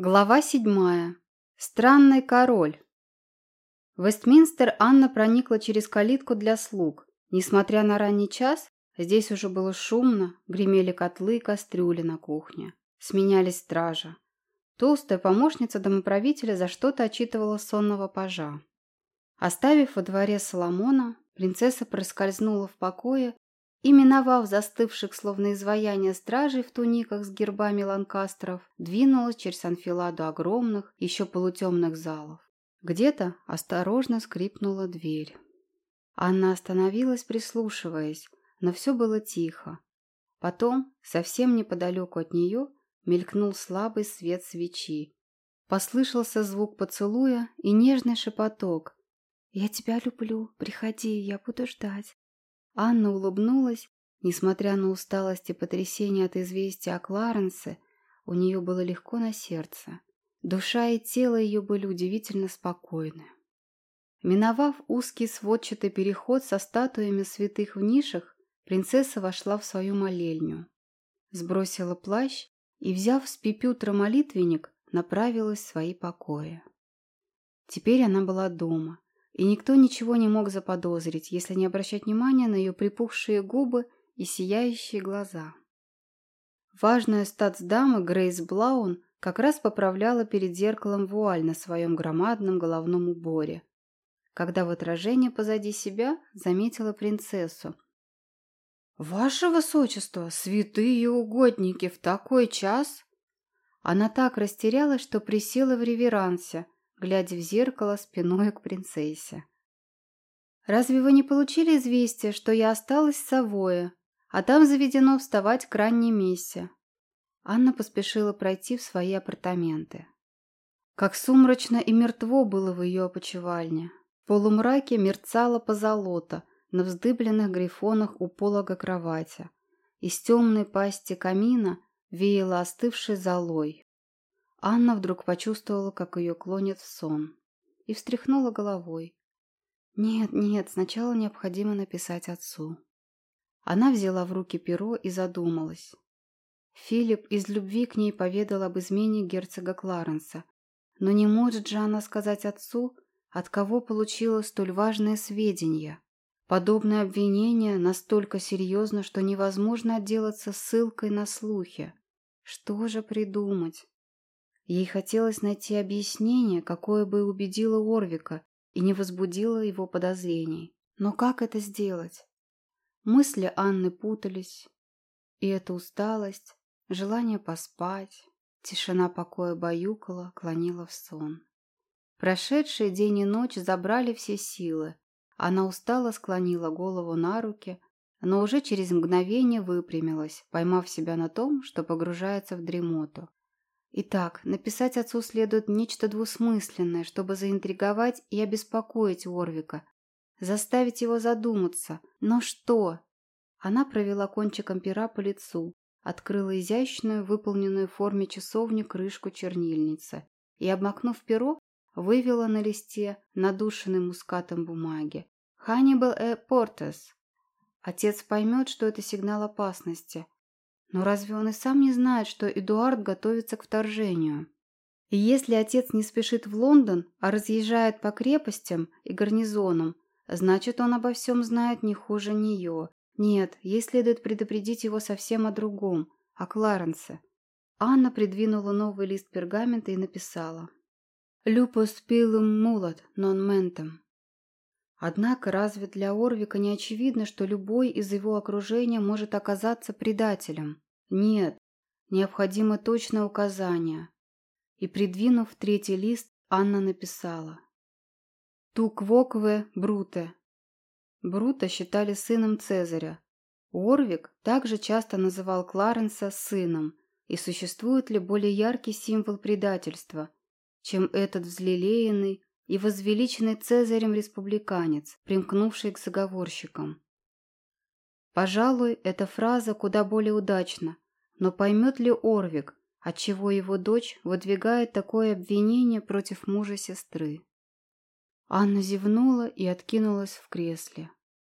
Глава седьмая. Странный король. В Вестминстер Анна проникла через калитку для слуг. Несмотря на ранний час, здесь уже было шумно, гремели котлы и кастрюли на кухне. Сменялись стража. Толстая помощница домоправителя за что-то отчитывала сонного пажа. Оставив во дворе Соломона, принцесса проскользнула в покое и, застывших, словно изваяния стражей в туниках с гербами ланкастеров, двинулась через анфиладу огромных, еще полутемных залов. Где-то осторожно скрипнула дверь. Анна остановилась, прислушиваясь, но все было тихо. Потом, совсем неподалеку от нее, мелькнул слабый свет свечи. Послышался звук поцелуя и нежный шепоток. «Я тебя люблю, приходи, я буду ждать». Анна улыбнулась. Несмотря на усталость и потрясение от известия о Кларенсе, у нее было легко на сердце. Душа и тело ее были удивительно спокойны. Миновав узкий сводчатый переход со статуями святых в нишах, принцесса вошла в свою молельню. Сбросила плащ и, взяв с пипютра молитвенник, направилась в свои покои. Теперь она была дома, и никто ничего не мог заподозрить, если не обращать внимания на ее припухшие губы и сияющие глаза. Важная статсдама Грейс Блаун как раз поправляла перед зеркалом вуаль на своем громадном головном уборе, когда в отражении позади себя заметила принцессу. «Ваше высочество, святые угодники, в такой час!» Она так растерялась, что присела в реверансе – глядя в зеркало спиной к принцессе. «Разве вы не получили известие, что я осталась в а там заведено вставать к ранней мессе?» Анна поспешила пройти в свои апартаменты. Как сумрачно и мертво было в ее опочивальне. В полумраке мерцало позолота на вздыбленных грифонах у полога кровати. Из темной пасти камина веяло остывшей золой. Анна вдруг почувствовала, как ее клонит в сон, и встряхнула головой. Нет, нет, сначала необходимо написать отцу. Она взяла в руки перо и задумалась. Филипп из любви к ней поведал об измене герцога Кларенса, но не может же она сказать отцу, от кого получила столь важное сведения. Подобное обвинение настолько серьезно, что невозможно отделаться ссылкой на слухи. Что же придумать? Ей хотелось найти объяснение, какое бы убедило Орвика и не возбудило его подозрений. Но как это сделать? Мысли Анны путались, и эта усталость, желание поспать, тишина покоя баюкала, клонила в сон. Прошедшие день и ночь забрали все силы. Она устало склонила голову на руки, но уже через мгновение выпрямилась, поймав себя на том, что погружается в дремоту. Итак, написать отцу следует нечто двусмысленное, чтобы заинтриговать и обеспокоить Орвика, заставить его задуматься. Но что? Она провела кончиком пера по лицу, открыла изящную, выполненную в форме часовни крышку чернильницы и, обмакнув перо, вывела на листе, надушенной мускатом бумаги. «Ханнибал э Портес». Отец поймет, что это сигнал опасности – но разве он и сам не знает, что Эдуард готовится к вторжению? И если отец не спешит в Лондон, а разъезжает по крепостям и гарнизонам, значит, он обо всем знает не хуже нее. Нет, ей следует предупредить его совсем о другом, о Кларенсе. Анна придвинула новый лист пергамента и написала «Люпус пилум мулат нон ментом». Однако разве для Орвика не очевидно, что любой из его окружения может оказаться предателем? Нет, необходимо точное указание. И придвинув третий лист, Анна написала. Туквокве Бруте. Брута считали сыном Цезаря. Орвик также часто называл Кларенса сыном, и существует ли более яркий символ предательства, чем этот взлелеянный, и возвеличенный Цезарем республиканец, примкнувший к заговорщикам. Пожалуй, эта фраза куда более удачна, но поймет ли Орвик, отчего его дочь выдвигает такое обвинение против мужа сестры? Анна зевнула и откинулась в кресле.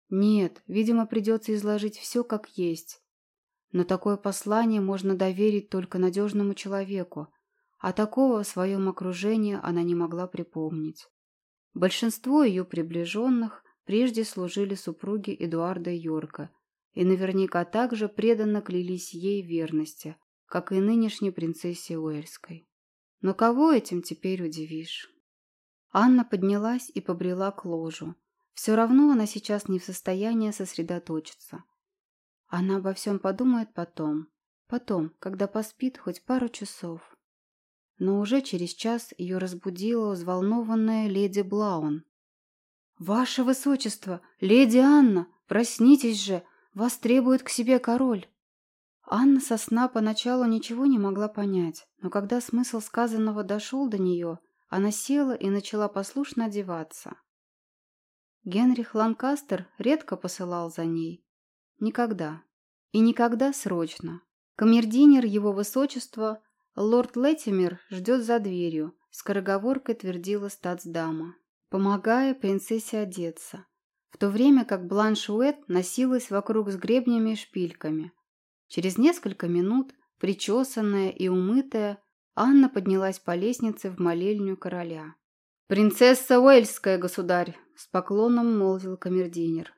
Нет, видимо, придется изложить все как есть. Но такое послание можно доверить только надежному человеку, а такого в своем окружении она не могла припомнить. Большинство ее приближенных прежде служили супруги Эдуарда Йорка и наверняка также преданно клялись ей верности, как и нынешней принцессе Уэльской. Но кого этим теперь удивишь? Анна поднялась и побрела к ложу. Все равно она сейчас не в состоянии сосредоточиться. Она обо всем подумает потом. Потом, когда поспит хоть пару часов. Но уже через час ее разбудила взволнованная леди Блаун. «Ваше высочество! Леди Анна! Проснитесь же! Вас требует к себе король!» Анна со сна поначалу ничего не могла понять, но когда смысл сказанного дошел до нее, она села и начала послушно одеваться. Генрих Ланкастер редко посылал за ней. Никогда. И никогда срочно. Камердинер его высочества, лорд Леттимер, ждет за дверью, скороговоркой твердила стацдама, помогая принцессе одеться, в то время как Бланш Уэт носилась вокруг с гребнями и шпильками. Через несколько минут, причесанная и умытая, Анна поднялась по лестнице в молельню короля. «Принцесса Уэльская, государь!» – с поклоном молвил камердинер.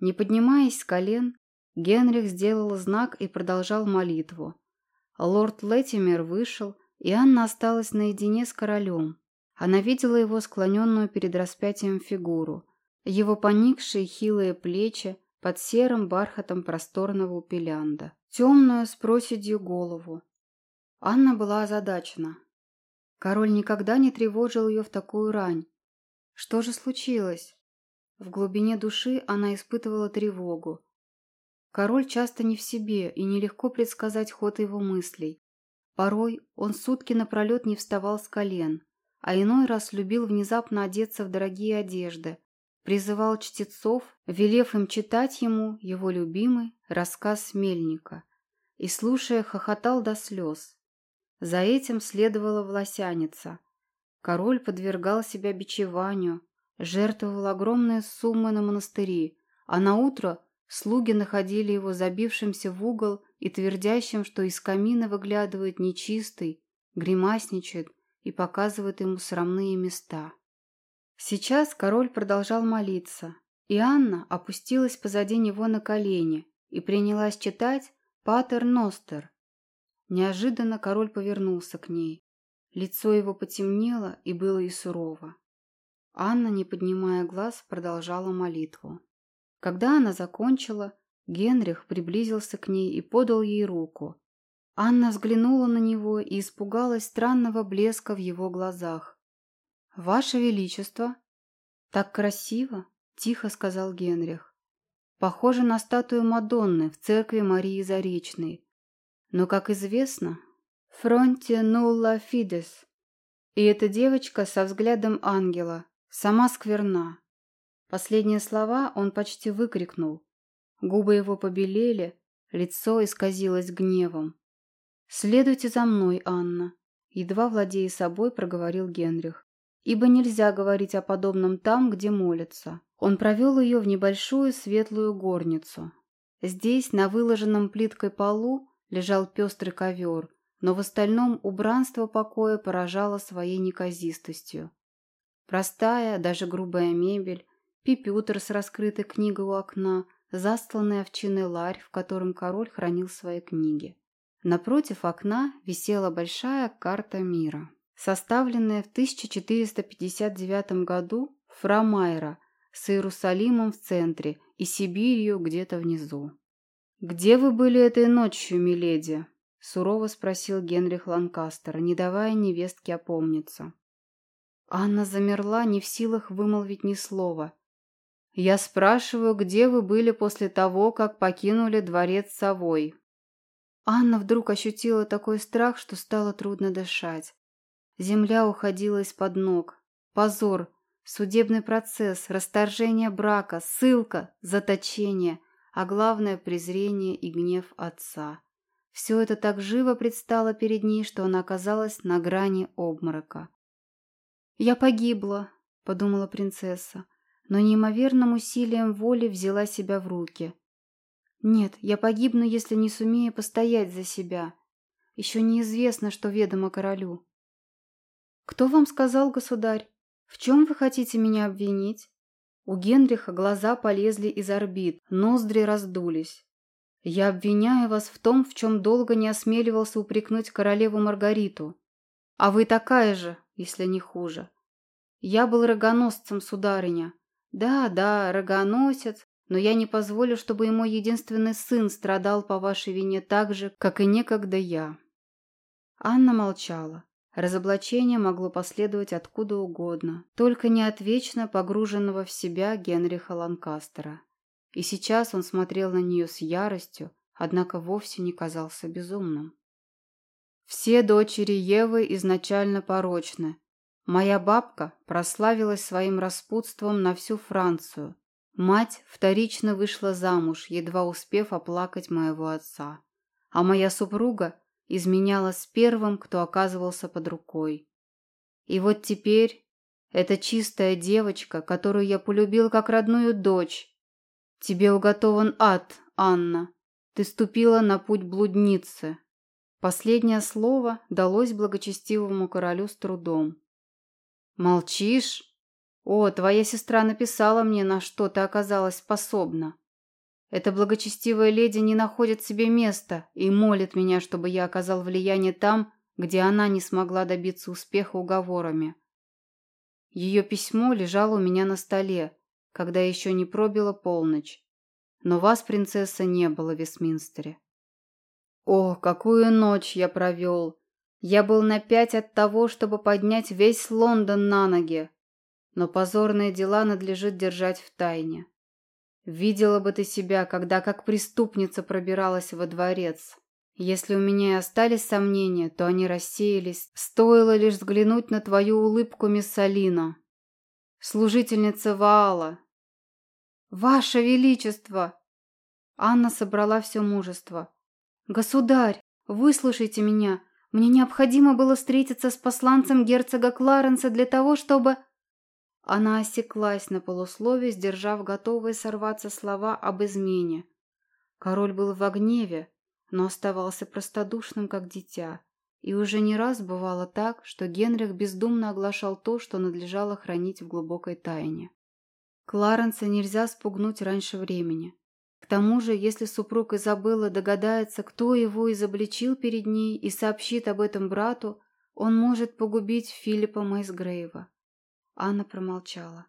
Не поднимаясь с колен, Генрих сделал знак и продолжал молитву. Лорд Леттимер вышел, и Анна осталась наедине с королем. Она видела его склоненную перед распятием фигуру, его поникшие хилые плечи под серым бархатом просторного упелянда, темную с проседью голову. Анна была озадачена. Король никогда не тревожил ее в такую рань. Что же случилось? В глубине души она испытывала тревогу. Король часто не в себе, и нелегко предсказать ход его мыслей. Порой он сутки напролет не вставал с колен, а иной раз любил внезапно одеться в дорогие одежды, призывал чтецов, велев им читать ему его любимый рассказ Мельника, и, слушая, хохотал до слез. За этим следовала власяница. Король подвергал себя бичеванию, жертвовал огромные суммы на монастыри, а на утро слуги находили его забившимся в угол и твердящим, что из камина выглядывает нечистый, гримасничает и показывает ему срамные места. Сейчас король продолжал молиться, и Анна опустилась позади него на колени и принялась читать «Патер Ностер», Неожиданно король повернулся к ней. Лицо его потемнело и было и сурово. Анна, не поднимая глаз, продолжала молитву. Когда она закончила, Генрих приблизился к ней и подал ей руку. Анна взглянула на него и испугалась странного блеска в его глазах. «Ваше Величество!» «Так красиво!» – тихо сказал Генрих. «Похоже на статую Мадонны в церкви Марии Заречной. Но, как известно, фронте нулла фидес. И эта девочка со взглядом ангела, сама скверна. Последние слова он почти выкрикнул. Губы его побелели, лицо исказилось гневом. «Следуйте за мной, Анна», — едва владея собой, проговорил Генрих. «Ибо нельзя говорить о подобном там, где молятся». Он провел ее в небольшую светлую горницу. Здесь, на выложенном плиткой полу, лежал пестрый ковер, но в остальном убранство покоя поражало своей неказистостью. Простая, даже грубая мебель, пипютер с раскрытой книгой у окна, застланный овчиной ларь, в котором король хранил свои книги. Напротив окна висела большая карта мира, составленная в 1459 году Фра Майра с Иерусалимом в центре и Сибирью где-то внизу. «Где вы были этой ночью, миледи?» — сурово спросил Генрих Ланкастер, не давая невестке опомниться. Анна замерла, не в силах вымолвить ни слова. «Я спрашиваю, где вы были после того, как покинули дворец Совой?» Анна вдруг ощутила такой страх, что стало трудно дышать. Земля уходила из-под ног. Позор, судебный процесс, расторжение брака, ссылка, заточение а главное – презрение и гнев отца. Все это так живо предстало перед ней, что она оказалась на грани обморока. «Я погибла», – подумала принцесса, но неимоверным усилием воли взяла себя в руки. «Нет, я погибну, если не сумею постоять за себя. Еще неизвестно, что ведомо королю. Кто вам сказал, государь? В чем вы хотите меня обвинить? У Генриха глаза полезли из орбит, ноздри раздулись. Я обвиняю вас в том, в чем долго не осмеливался упрекнуть королеву Маргариту. А вы такая же, если не хуже. Я был рогоносцем, сударыня. Да, да, рогоносец, но я не позволю, чтобы и мой единственный сын страдал по вашей вине так же, как и некогда я». Анна молчала. Разоблачение могло последовать откуда угодно, только не от вечно погруженного в себя Генриха Ланкастера. И сейчас он смотрел на нее с яростью, однако вовсе не казался безумным. «Все дочери Евы изначально порочны. Моя бабка прославилась своим распутством на всю Францию, Мать вторично вышла замуж, едва успев оплакать моего отца. А моя супруга изменяла с первым, кто оказывался под рукой. И вот теперь эта чистая девочка, которую я полюбил как родную дочь. Тебе уготован ад, Анна. Ты ступила на путь блудницы. Последнее слово далось благочестивому королю с трудом. «Молчишь?» «О, твоя сестра написала мне, на что ты оказалась способна. Эта благочестивая леди не находит себе места и молит меня, чтобы я оказал влияние там, где она не смогла добиться успеха уговорами. Ее письмо лежало у меня на столе, когда еще не пробила полночь. Но вас, принцесса, не было в Вестминстере. О, какую ночь я провел! Я был на пять от того, чтобы поднять весь Лондон на ноги, но позорные дела надлежит держать в тайне. Видела бы ты себя, когда как преступница пробиралась во дворец. Если у меня и остались сомнения, то они рассеялись. Стоило лишь взглянуть на твою улыбку, мисс Алина. Служительница Ваала. Ваше Величество! Анна собрала все мужество. Государь, выслушайте меня. Мне необходимо было встретиться с посланцем герцога Кларенса для того, чтобы... Она осеклась на полуслове, сдержав готовые сорваться слова об измене. Король был в гневе, но оставался простодушным, как дитя. И уже не раз бывало так, что Генрих бездумно оглашал то, что надлежало хранить в глубокой тайне. Кларенса нельзя спугнуть раньше времени. К тому же, если супруг Изабеллы догадается, кто его изобличил перед ней и сообщит об этом брату, он может погубить Филиппа Майсгрейва. Анна промолчала.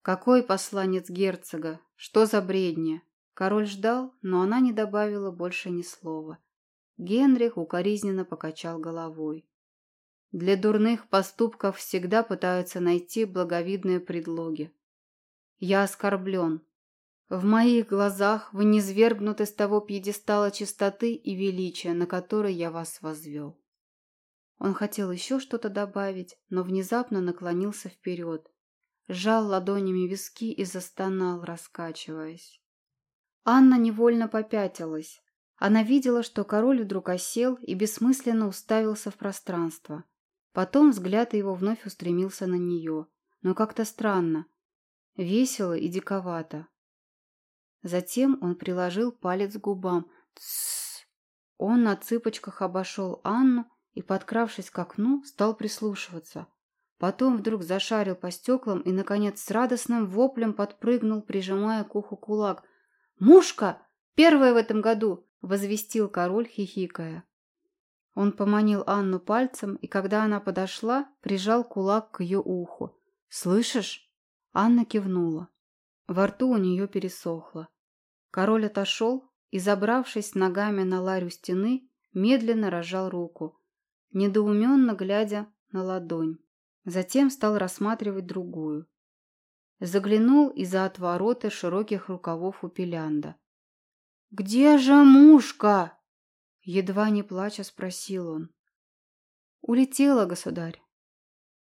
«Какой посланец герцога? Что за бредня?» Король ждал, но она не добавила больше ни слова. Генрих укоризненно покачал головой. Для дурных поступков всегда пытаются найти благовидные предлоги. Я оскорблен. В моих глазах вы не свергнуты с того пьедестала чистоты и величия, на который я вас возвел. Он хотел еще что-то добавить, но внезапно наклонился вперед, сжал ладонями виски и застонал, раскачиваясь. Анна невольно попятилась. Она видела, что король вдруг осел и бессмысленно уставился в пространство. Потом взгляд его вновь устремился на нее, но как-то странно, весело и диковато. Затем он приложил палец к губам. Тссс. Он на цыпочках обошел Анну и, подкравшись к окну, стал прислушиваться. Потом вдруг зашарил по стеклам и, наконец, с радостным воплем подпрыгнул, прижимая к уху кулак. «Мушка! Первая в этом году!» — возвестил король, хихикая. Он поманил Анну пальцем, и когда она подошла, прижал кулак к ее уху. «Слышишь?» Анна кивнула. Во рту у нее пересохло. Король отошел и, забравшись ногами на ларю стены, медленно разжал руку недоуменно глядя на ладонь. Затем стал рассматривать другую. Заглянул из-за отворота широких рукавов у пелянда. «Где же мушка?» Едва не плача спросил он. «Улетела, государь».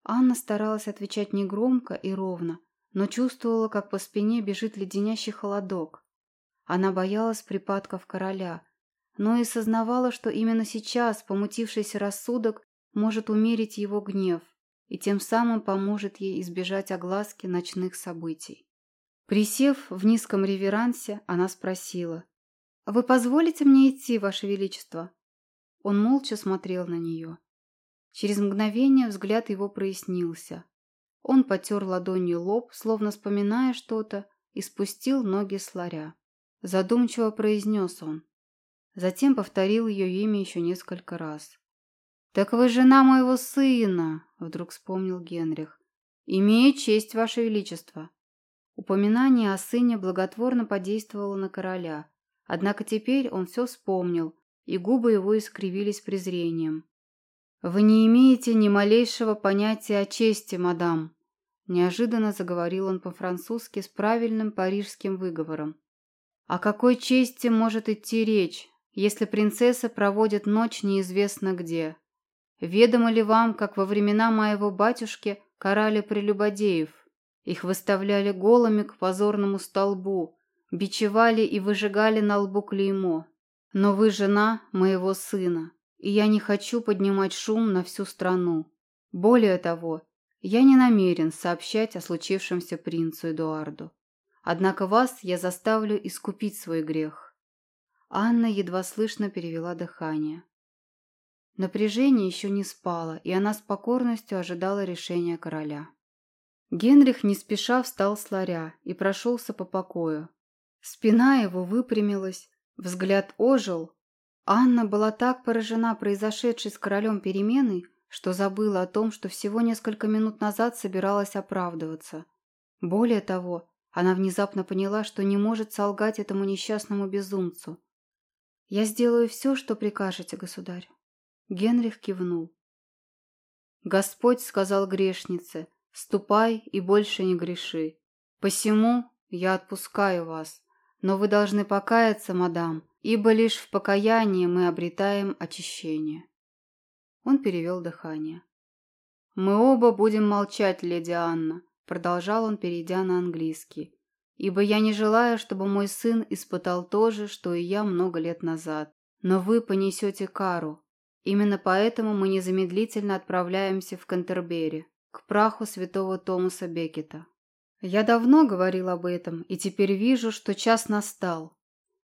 Анна старалась отвечать негромко и ровно, но чувствовала, как по спине бежит леденящий холодок. Она боялась припадков короля, но и сознавала, что именно сейчас помутившийся рассудок может умерить его гнев и тем самым поможет ей избежать огласки ночных событий. Присев в низком реверансе, она спросила. «Вы позволите мне идти, Ваше Величество?» Он молча смотрел на нее. Через мгновение взгляд его прояснился. Он потер ладонью лоб, словно вспоминая что-то, и спустил ноги с ларя. Задумчиво произнес он. Затем повторил ее имя еще несколько раз. «Так вы жена моего сына!» — вдруг вспомнил Генрих. «Имею честь, ваше величество!» Упоминание о сыне благотворно подействовало на короля, однако теперь он все вспомнил, и губы его искривились презрением. «Вы не имеете ни малейшего понятия о чести, мадам», неожиданно заговорил он по-французски с правильным парижским выговором. «О какой чести может идти речь, если принцесса проводит ночь неизвестно где? Ведомо ли вам, как во времена моего батюшки карали прелюбодеев? Их выставляли голыми к позорному столбу, бичевали и выжигали на лбу клеймо. Но вы жена моего сына, и я не хочу поднимать шум на всю страну. Более того, я не намерен сообщать о случившемся принцу Эдуарду. Однако вас я заставлю искупить свой грех. Анна едва слышно перевела дыхание. Напряжение еще не спало, и она с покорностью ожидала решения короля. Генрих не спеша встал с ларя и прошелся по покою. Спина его выпрямилась, взгляд ожил. Анна была так поражена произошедшей с королем переменой, что забыла о том, что всего несколько минут назад собиралась оправдываться. Более того, она внезапно поняла, что не может солгать этому несчастному безумцу. «Я сделаю все, что прикажете, государь». Генрих кивнул. Господь сказал грешнице, «Ступай и больше не греши. Посему я отпускаю вас, но вы должны покаяться, мадам, ибо лишь в покаянии мы обретаем очищение». Он перевел дыхание. «Мы оба будем молчать, леди Анна», — продолжал он, перейдя на английский ибо я не желаю, чтобы мой сын испытал то же, что и я много лет назад. Но вы понесете кару. Именно поэтому мы незамедлительно отправляемся в Кантербери, к праху святого Томаса Бекета. Я давно говорил об этом, и теперь вижу, что час настал.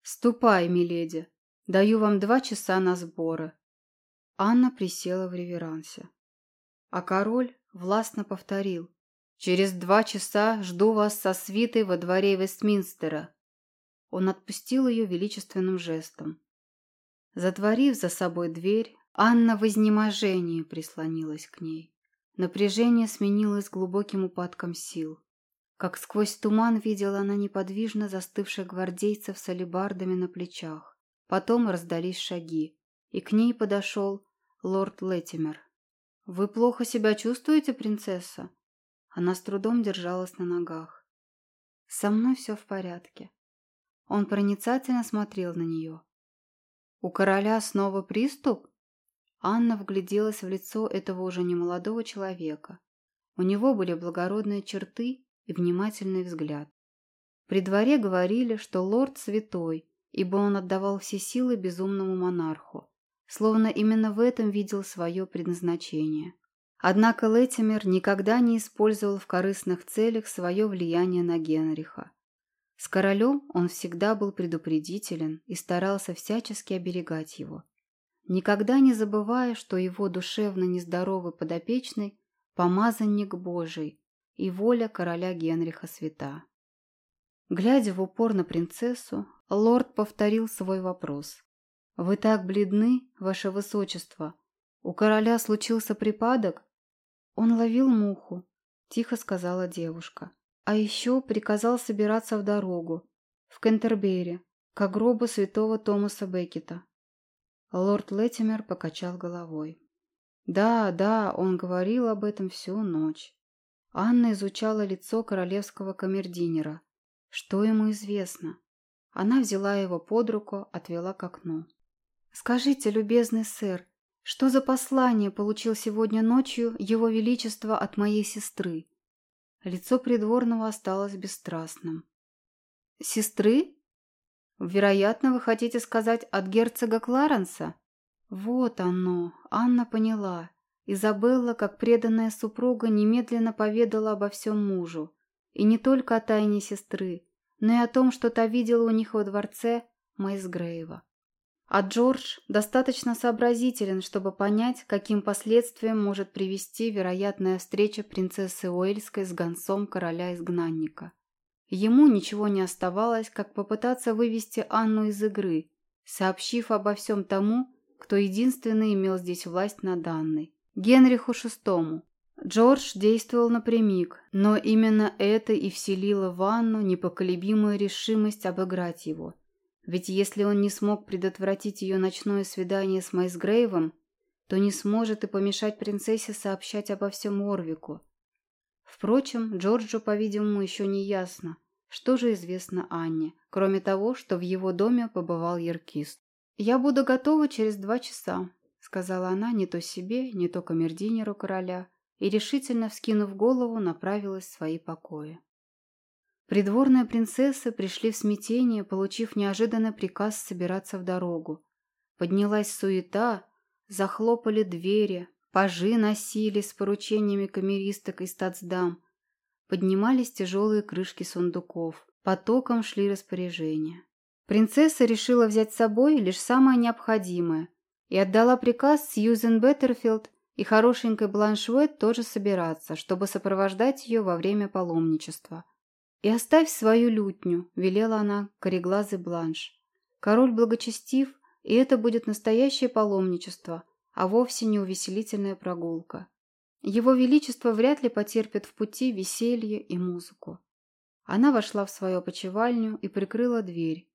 Ступай, миледи. Даю вам два часа на сборы. Анна присела в реверансе. А король властно повторил. Через два часа жду вас со свитой во дворе Вестминстера». Он отпустил ее величественным жестом. Затворив за собой дверь, Анна в изнеможении прислонилась к ней. Напряжение сменилось глубоким упадком сил. Как сквозь туман видела она неподвижно застывших гвардейцев с алебардами на плечах. Потом раздались шаги, и к ней подошел лорд Леттимер. «Вы плохо себя чувствуете, принцесса?» Она с трудом держалась на ногах. «Со мной все в порядке». Он проницательно смотрел на нее. «У короля снова приступ?» Анна вгляделась в лицо этого уже немолодого человека. У него были благородные черты и внимательный взгляд. При дворе говорили, что лорд святой, ибо он отдавал все силы безумному монарху, словно именно в этом видел свое предназначение. Однако Леттимер никогда не использовал в корыстных целях свое влияние на Генриха. С королем он всегда был предупредителен и старался всячески оберегать его, никогда не забывая, что его душевно нездоровый подопечный – помазанник Божий и воля короля Генриха свята. Глядя в упор на принцессу, лорд повторил свой вопрос. «Вы так бледны, ваше высочество. У короля случился припадок?» «Он ловил муху», – тихо сказала девушка. «А еще приказал собираться в дорогу, в Кентербери, к гробу святого Томаса Беккета». Лорд Леттимер покачал головой. «Да, да, он говорил об этом всю ночь». Анна изучала лицо королевского камердинера. Что ему известно? Она взяла его под руку, отвела к окну. «Скажите, любезный сэр, что за послание получил сегодня ночью Его Величество от моей сестры? Лицо придворного осталось бесстрастным. Сестры? Вероятно, вы хотите сказать от герцога Кларенса? Вот оно, Анна поняла. Изабелла, как преданная супруга, немедленно поведала обо всем мужу. И не только о тайне сестры, но и о том, что та видела у них во дворце Майсгрейва. А Джордж достаточно сообразителен, чтобы понять, каким последствиям может привести вероятная встреча принцессы Уэльской с гонцом короля-изгнанника. Ему ничего не оставалось, как попытаться вывести Анну из игры, сообщив обо всем тому, кто единственный имел здесь власть над Анной – Генриху VI. Джордж действовал напрямик, но именно это и вселило в Анну непоколебимую решимость обыграть его. Ведь если он не смог предотвратить ее ночное свидание с Майсгрейвом, то не сможет и помешать принцессе сообщать обо всем Орвику. Впрочем, Джорджу, по-видимому, еще не ясно, что же известно Анне, кроме того, что в его доме побывал Яркист. «Я буду готова через два часа», — сказала она не то себе, не то камердинеру короля, и, решительно вскинув голову, направилась в свои покои. Придворные принцессы пришли в смятение, получив неожиданный приказ собираться в дорогу. Поднялась суета, захлопали двери, пажи носили с поручениями камеристок и стацдам. Поднимались тяжелые крышки сундуков, потоком шли распоряжения. Принцесса решила взять с собой лишь самое необходимое и отдала приказ Сьюзен Беттерфилд и хорошенькой Бланшвет тоже собираться, чтобы сопровождать ее во время паломничества. «И оставь свою лютню», – велела она кореглазый Бланш. «Король благочестив, и это будет настоящее паломничество, а вовсе не увеселительная прогулка. Его Величество вряд ли потерпит в пути веселье и музыку». Она вошла в свою опочивальню и прикрыла дверь,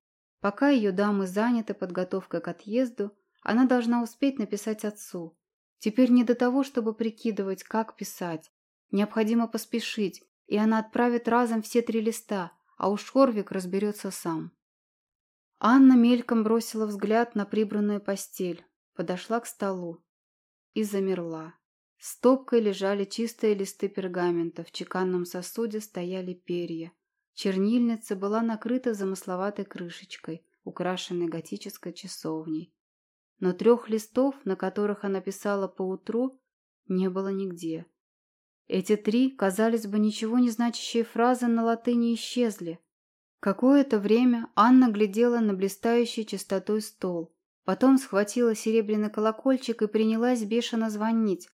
Пока ее дамы заняты подготовкой к отъезду, она должна успеть написать отцу. Теперь не до того, чтобы прикидывать, как писать. Необходимо поспешить, и она отправит разом все три листа, а уж Хорвик разберется сам. Анна мельком бросила взгляд на прибранную постель, подошла к столу и замерла. Стопкой лежали чистые листы пергамента, в чеканном сосуде стояли перья. Чернильница была накрыта замысловатой крышечкой, украшенной готической часовней. Но трех листов, на которых она писала поутру, не было нигде. Эти три, казались бы, ничего не значащие фразы на латыни исчезли. Какое-то время Анна глядела на блистающий чистотой стол, потом схватила серебряный колокольчик и принялась бешено звонить.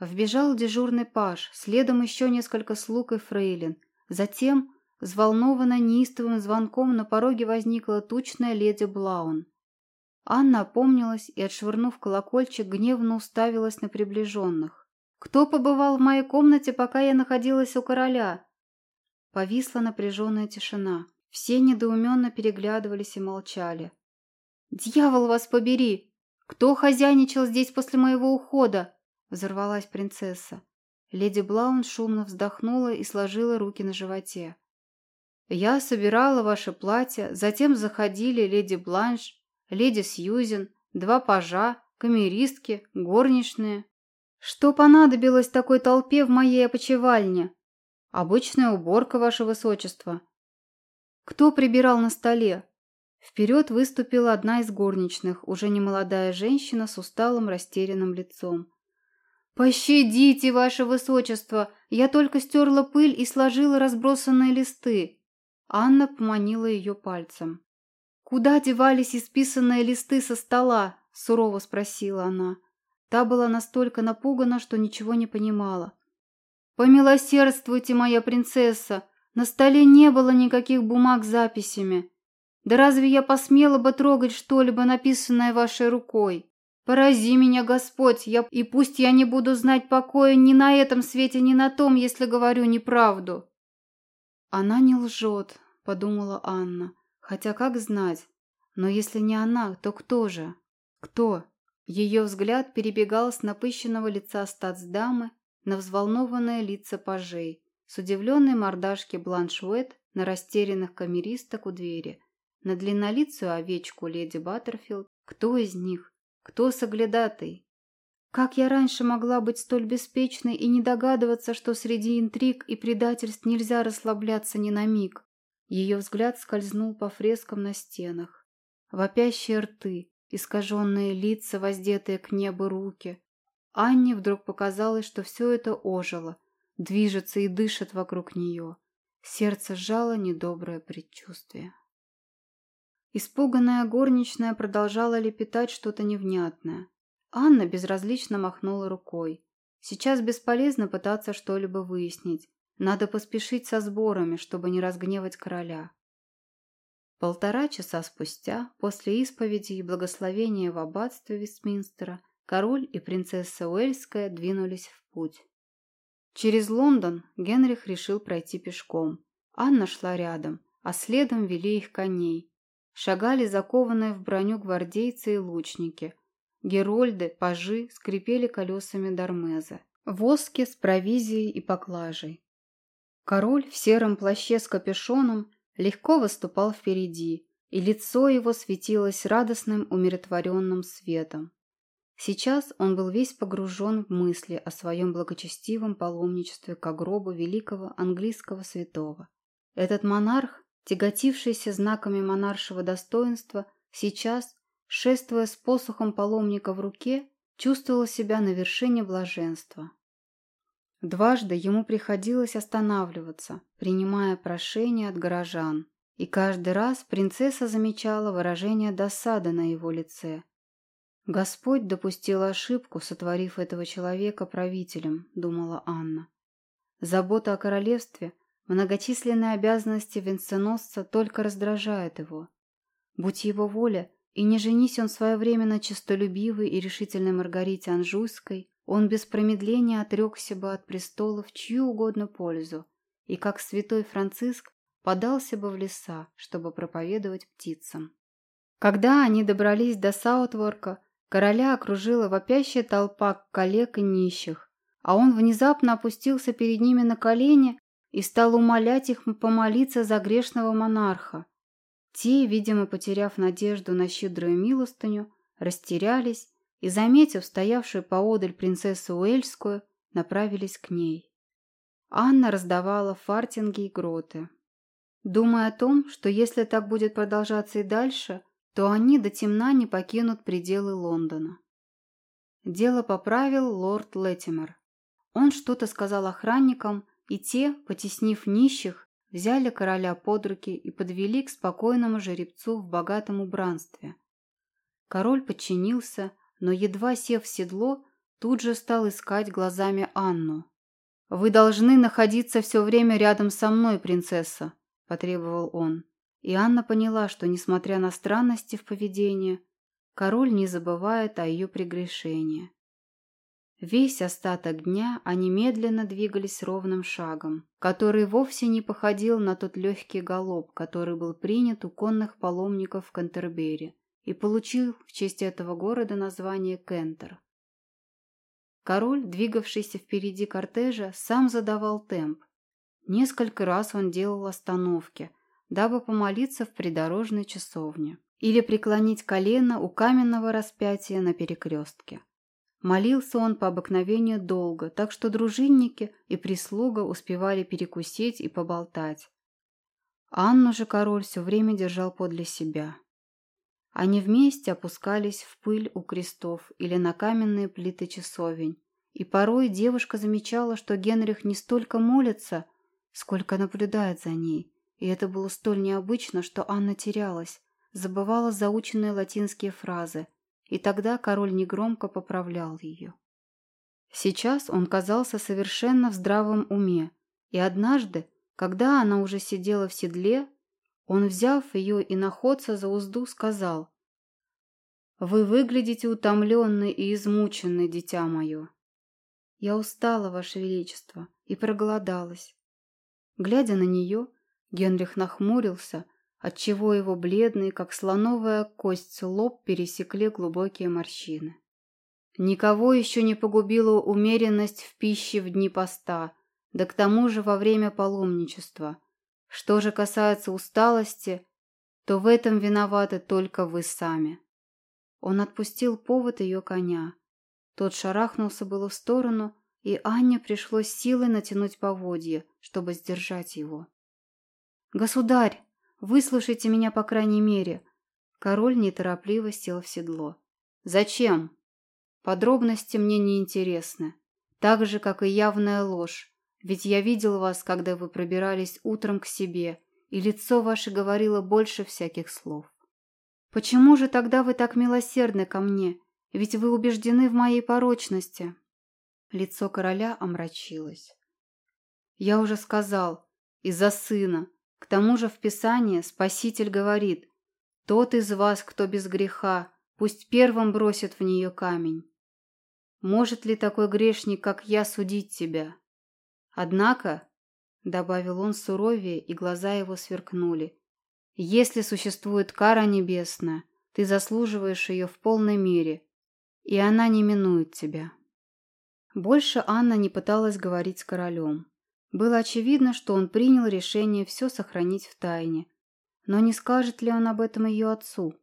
Вбежал дежурный паж, следом еще несколько слуг и фрейлин. Затем Взволнованная неистовым звонком на пороге возникла тучная леди Блаун. Анна опомнилась и, отшвырнув колокольчик, гневно уставилась на приближенных. «Кто побывал в моей комнате, пока я находилась у короля?» Повисла напряженная тишина. Все недоуменно переглядывались и молчали. «Дьявол вас побери! Кто хозяйничал здесь после моего ухода?» Взорвалась принцесса. Леди Блаун шумно вздохнула и сложила руки на животе. Я собирала ваше платье, затем заходили леди Бланш, леди Сьюзен, два пажа, камеристки, горничные. Что понадобилось такой толпе в моей опочивальне? Обычная уборка, ваше высочество. Кто прибирал на столе? Вперед выступила одна из горничных, уже немолодая женщина с усталым растерянным лицом. «Пощадите, ваше высочество! Я только стерла пыль и сложила разбросанные листы. Анна поманила ее пальцем. «Куда девались исписанные листы со стола?» – сурово спросила она. Та была настолько напугана, что ничего не понимала. «Помилосердствуйте, моя принцесса! На столе не было никаких бумаг с записями. Да разве я посмела бы трогать что-либо, написанное вашей рукой? Порази меня, Господь, я... и пусть я не буду знать покоя ни на этом свете, ни на том, если говорю неправду!» «Она не лжет», — подумала Анна. «Хотя как знать? Но если не она, то кто же? Кто?» Ее взгляд перебегал с напыщенного лица стацдамы на взволнованные лица пажей, с удивленной мордашки Бланшуэт на растерянных камеристок у двери, на длиннолицую овечку леди Баттерфилд. Кто из них? Кто соглядатый? Как я раньше могла быть столь беспечной и не догадываться, что среди интриг и предательств нельзя расслабляться ни на миг? Ее взгляд скользнул по фрескам на стенах. Вопящие рты, искаженные лица, воздетые к небу руки. Анне вдруг показалось, что все это ожило, движется и дышит вокруг нее. Сердце сжало недоброе предчувствие. Испуганная горничная продолжала лепетать что-то невнятное. Анна безразлично махнула рукой. Сейчас бесполезно пытаться что-либо выяснить. Надо поспешить со сборами, чтобы не разгневать короля. Полтора часа спустя, после исповеди и благословения в аббатстве Вестминстера, король и принцесса Уэльская двинулись в путь. Через Лондон Генрих решил пройти пешком. Анна шла рядом, а следом вели их коней. Шагали закованные в броню гвардейцы и лучники. Герольды, пажи скрипели колесами Дармеза. Воски с провизией и поклажей. Король в сером плаще с капюшоном легко выступал впереди, и лицо его светилось радостным умиротворенным светом. Сейчас он был весь погружен в мысли о своем благочестивом паломничестве к гробу великого английского святого. Этот монарх, тяготившийся знаками монаршего достоинства, сейчас, шествуя с посохом паломника в руке, чувствовал себя на вершине блаженства. Дважды ему приходилось останавливаться, принимая прошения от горожан, и каждый раз принцесса замечала выражение досады на его лице. «Господь допустил ошибку, сотворив этого человека правителем», — думала Анна. Забота о королевстве, многочисленные обязанности венценосца только раздражают его. Будь его воля, и не женись он своевременно честолюбивой и решительной Маргарите Анжуйской, он без промедления отрекся бы от престола в чью угодно пользу, и, как святой Франциск, подался бы в леса, чтобы проповедовать птицам. Когда они добрались до Саутворка, короля окружила вопящая толпа коллег и нищих, а он внезапно опустился перед ними на колени и стал умолять их помолиться за грешного монарха. Те, видимо, потеряв надежду на щедрую милостыню, растерялись и, заметив стоявшую поодаль принцессу Уэльскую, направились к ней. Анна раздавала фартинги и гроты. Думая о том, что если так будет продолжаться и дальше, то они до темна не покинут пределы Лондона. Дело поправил лорд Леттимер. Он что-то сказал охранникам, и те, потеснив нищих, взяли короля под руки и подвели к спокойному жеребцу в богатом убранстве. Король подчинился, но, едва сев в седло, тут же стал искать глазами Анну. «Вы должны находиться все время рядом со мной, принцесса», – потребовал он. И Анна поняла, что, несмотря на странности в поведении, король не забывает о ее прегрешении. Весь остаток дня они медленно двигались ровным шагом, который вовсе не походил на тот легкий галоп, который был принят у конных паломников в Кантербери и получил в честь этого города название Кентер. Король, двигавшийся впереди кортежа, сам задавал темп. Несколько раз он делал остановки, дабы помолиться в придорожной часовне или преклонить колено у каменного распятия на перекрестке. Молился он по обыкновению долго, так что дружинники и прислуга успевали перекусить и поболтать. Анну же король все время держал подле себя. Они вместе опускались в пыль у крестов или на каменные плиты часовень, и порой девушка замечала, что Генрих не столько молится, сколько наблюдает за ней, и это было столь необычно, что Анна терялась, забывала заученные латинские фразы, и тогда король негромко поправлял ее. Сейчас он казался совершенно в здравом уме, и однажды, когда она уже сидела в седле, он, взяв ее и находца за узду, сказал, «Вы выглядите утомленной и измученной, дитя мое». «Я устала, Ваше Величество, и проголодалась». Глядя на нее, Генрих нахмурился, отчего его бледный, как слоновая кость, лоб пересекли глубокие морщины. Никого еще не погубила умеренность в пище в дни поста, да к тому же во время паломничества – что же касается усталости, то в этом виноваты только вы сами. Он отпустил повод ее коня. Тот шарахнулся было в сторону, и Анне пришлось силой натянуть поводье, чтобы сдержать его. «Государь, выслушайте меня по крайней мере!» Король неторопливо сел в седло. «Зачем? Подробности мне не интересны, так же, как и явная ложь, ведь я видел вас, когда вы пробирались утром к себе, и лицо ваше говорило больше всяких слов. Почему же тогда вы так милосердны ко мне? Ведь вы убеждены в моей порочности». Лицо короля омрачилось. «Я уже сказал, из-за сына. К тому же в Писании Спаситель говорит, «Тот из вас, кто без греха, пусть первым бросит в нее камень». Может ли такой грешник, как я, судить тебя? Однако, — добавил он суровее, и глаза его сверкнули, — если существует кара небесная, ты заслуживаешь ее в полной мере, и она не минует тебя. Больше Анна не пыталась говорить с королем. Было очевидно, что он принял решение все сохранить в тайне. Но не скажет ли он об этом ее отцу?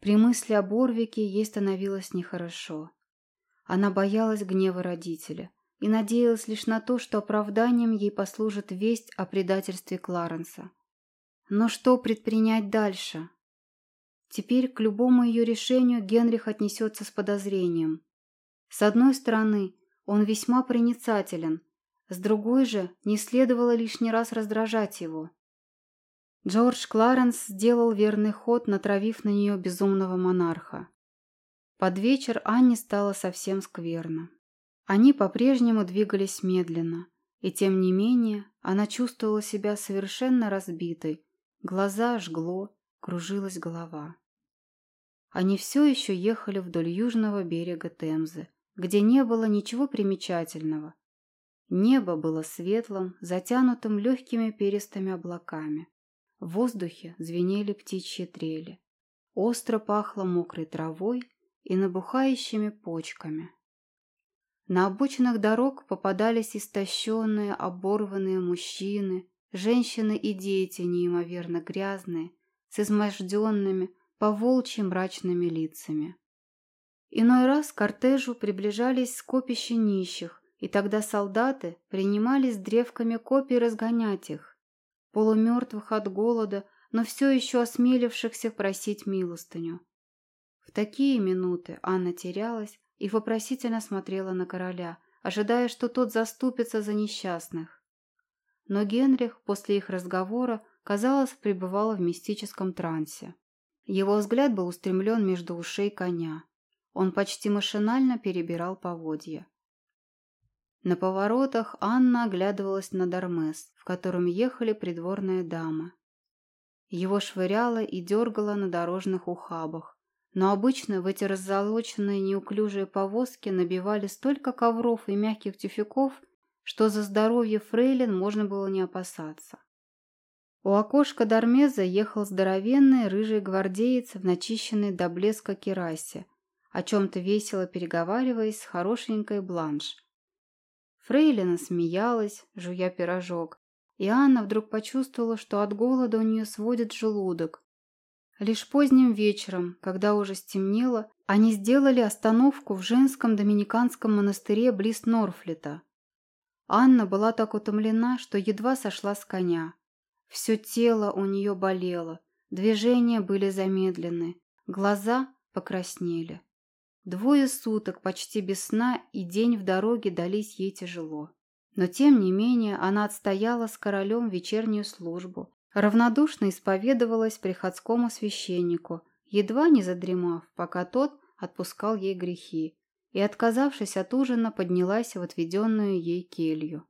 При мысли о Борвике ей становилось нехорошо. Она боялась гнева родителя и надеялась лишь на то, что оправданием ей послужит весть о предательстве Кларенса. Но что предпринять дальше? Теперь к любому ее решению Генрих отнесется с подозрением. С одной стороны, он весьма проницателен, с другой же не следовало лишний раз раздражать его. Джордж Кларенс сделал верный ход, натравив на нее безумного монарха. Под вечер Анне стало совсем скверно. Они по-прежнему двигались медленно, и тем не менее она чувствовала себя совершенно разбитой, глаза жгло, кружилась голова. Они все еще ехали вдоль южного берега Темзы, где не было ничего примечательного. Небо было светлым, затянутым легкими перистыми облаками. В воздухе звенели птичьи трели. Остро пахло мокрой травой и набухающими почками. На обочинах дорог попадались истощенные, оборванные мужчины, женщины и дети неимоверно грязные, с изможденными, поволчьи мрачными лицами. Иной раз к кортежу приближались скопища нищих, и тогда солдаты принимались древками копий разгонять их, полумертвых от голода, но все еще осмелившихся просить милостыню. В такие минуты Анна терялась и вопросительно смотрела на короля, ожидая, что тот заступится за несчастных. Но Генрих после их разговора, казалось, пребывал в мистическом трансе. Его взгляд был устремлен между ушей коня. Он почти машинально перебирал поводья. На поворотах Анна оглядывалась на Дармес, в котором ехали придворные дамы. Его швыряло и дергало на дорожных ухабах, но обычно в эти раззолоченные неуклюжие повозки набивали столько ковров и мягких тюфяков, что за здоровье фрейлин можно было не опасаться. У окошка Дармеза ехал здоровенный рыжий гвардеец в начищенной до блеска керасе, о чем-то весело переговариваясь с хорошенькой бланш. Фрейлина смеялась, жуя пирожок, и Анна вдруг почувствовала, что от голода у нее сводит желудок, Лишь поздним вечером, когда уже стемнело, они сделали остановку в женском доминиканском монастыре близ Норфлета. Анна была так утомлена, что едва сошла с коня. Все тело у нее болело, движения были замедлены, глаза покраснели. Двое суток почти без сна и день в дороге дались ей тяжело. Но тем не менее она отстояла с королем вечернюю службу равнодушно исповедовалась приходскому священнику, едва не задремав, пока тот отпускал ей грехи, и, отказавшись от ужина, поднялась в отведенную ей келью.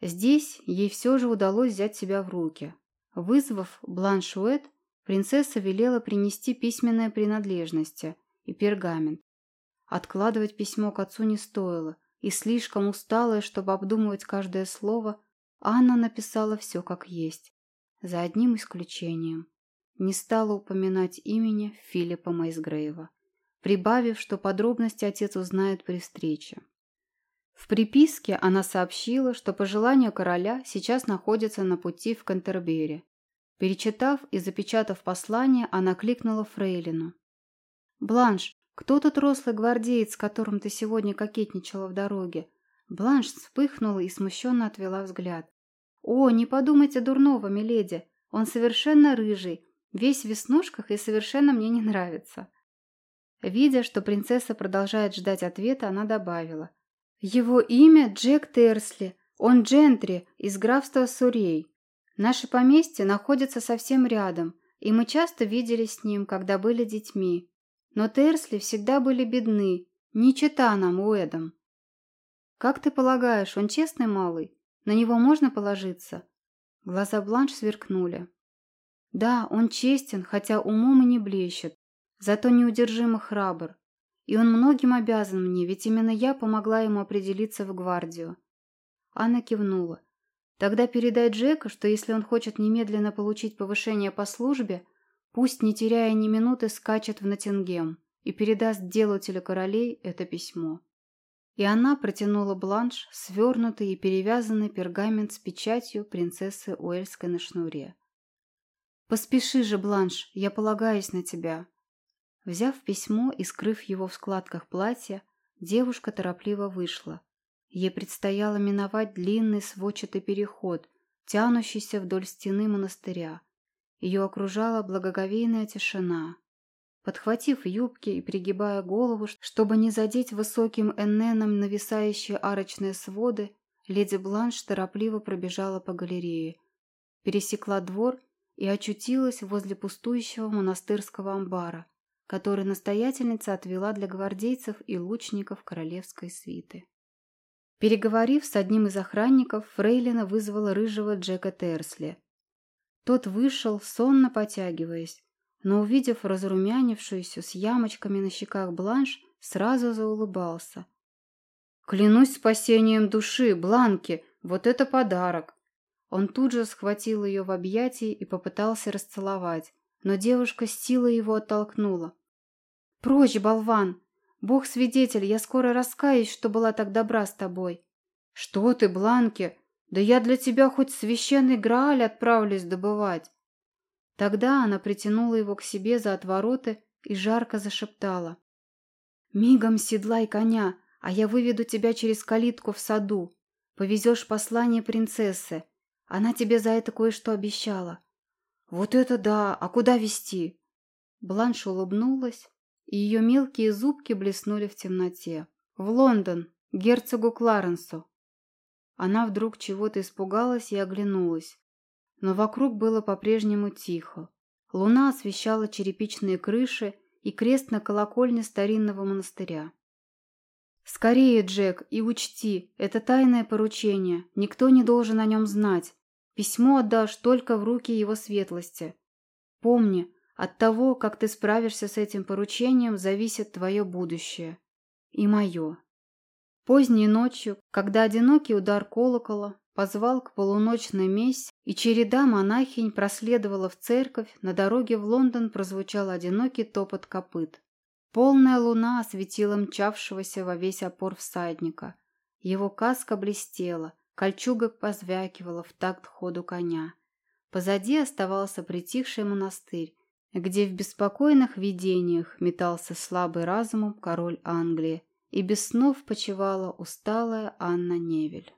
Здесь ей все же удалось взять себя в руки. Вызвав Бланшуэт, принцесса велела принести письменные принадлежности и пергамент. Откладывать письмо к отцу не стоило, и слишком усталая, чтобы обдумывать каждое слово, Анна написала все как есть за одним исключением. Не стала упоминать имени Филиппа Майсгрейва, прибавив, что подробности отец узнает при встрече. В приписке она сообщила, что по желанию короля сейчас находится на пути в Кантербери. Перечитав и запечатав послание, она кликнула Фрейлину. «Бланш, кто тот рослый гвардеец, с которым ты сегодня кокетничала в дороге?» Бланш вспыхнула и смущенно отвела взгляд. «О, не подумайте дурного, миледи, он совершенно рыжий, весь в веснушках и совершенно мне не нравится». Видя, что принцесса продолжает ждать ответа, она добавила. «Его имя Джек Терсли, он джентри из графства Сурей. Наше поместье находится совсем рядом, и мы часто виделись с ним, когда были детьми. Но Терсли всегда были бедны, не чита нам, Уэдом. Как ты полагаешь, он честный малый? На него можно положиться?» Глаза Бланш сверкнули. «Да, он честен, хотя умом и не блещет, зато неудержимо храбр. И он многим обязан мне, ведь именно я помогла ему определиться в гвардию». Анна кивнула. «Тогда передай Джеку, что если он хочет немедленно получить повышение по службе, пусть, не теряя ни минуты, скачет в Ноттингем и передаст делателю королей это письмо». И она протянула бланш, свернутый и перевязанный пергамент с печатью принцессы Уэльской на шнуре. «Поспеши же, бланш, я полагаюсь на тебя». Взяв письмо и скрыв его в складках платья, девушка торопливо вышла. Ей предстояло миновать длинный сводчатый переход, тянущийся вдоль стены монастыря. Ее окружала благоговейная тишина. Подхватив юбки и пригибая голову, чтобы не задеть высоким энненом нависающие арочные своды, леди Бланш торопливо пробежала по галерее, пересекла двор и очутилась возле пустующего монастырского амбара, который настоятельница отвела для гвардейцев и лучников королевской свиты. Переговорив с одним из охранников, Фрейлина вызвала рыжего Джека Терсли. Тот вышел, сонно потягиваясь, но, увидев разрумянившуюся с ямочками на щеках бланш, сразу заулыбался. «Клянусь спасением души, Бланки, вот это подарок!» Он тут же схватил ее в объятии и попытался расцеловать, но девушка с силой его оттолкнула. «Прочь, болван! Бог свидетель, я скоро раскаюсь, что была так добра с тобой!» «Что ты, Бланки? Да я для тебя хоть священный Грааль отправлюсь добывать!» Тогда она притянула его к себе за отвороты и жарко зашептала. «Мигом седлай коня, а я выведу тебя через калитку в саду. Повезешь послание принцессы. Она тебе за это кое-что обещала». «Вот это да! А куда везти?» Бланш улыбнулась, и ее мелкие зубки блеснули в темноте. «В Лондон, герцогу Кларенсу». Она вдруг чего-то испугалась и оглянулась но вокруг было по-прежнему тихо. Луна освещала черепичные крыши и крест на колокольне старинного монастыря. «Скорее, Джек, и учти, это тайное поручение, никто не должен о нем знать. Письмо отдашь только в руки его светлости. Помни, от того, как ты справишься с этим поручением, зависит твое будущее. И мое». Поздней ночью, когда одинокий удар колокола позвал к полуночной мессе, и череда монахинь проследовала в церковь, на дороге в Лондон прозвучал одинокий топот копыт. Полная луна осветила мчавшегося во весь опор всадника. Его каска блестела, кольчуга позвякивала в такт ходу коня. Позади оставался притихший монастырь, где в беспокойных видениях метался слабый разумом король Англии, и без снов почивала усталая Анна Невель.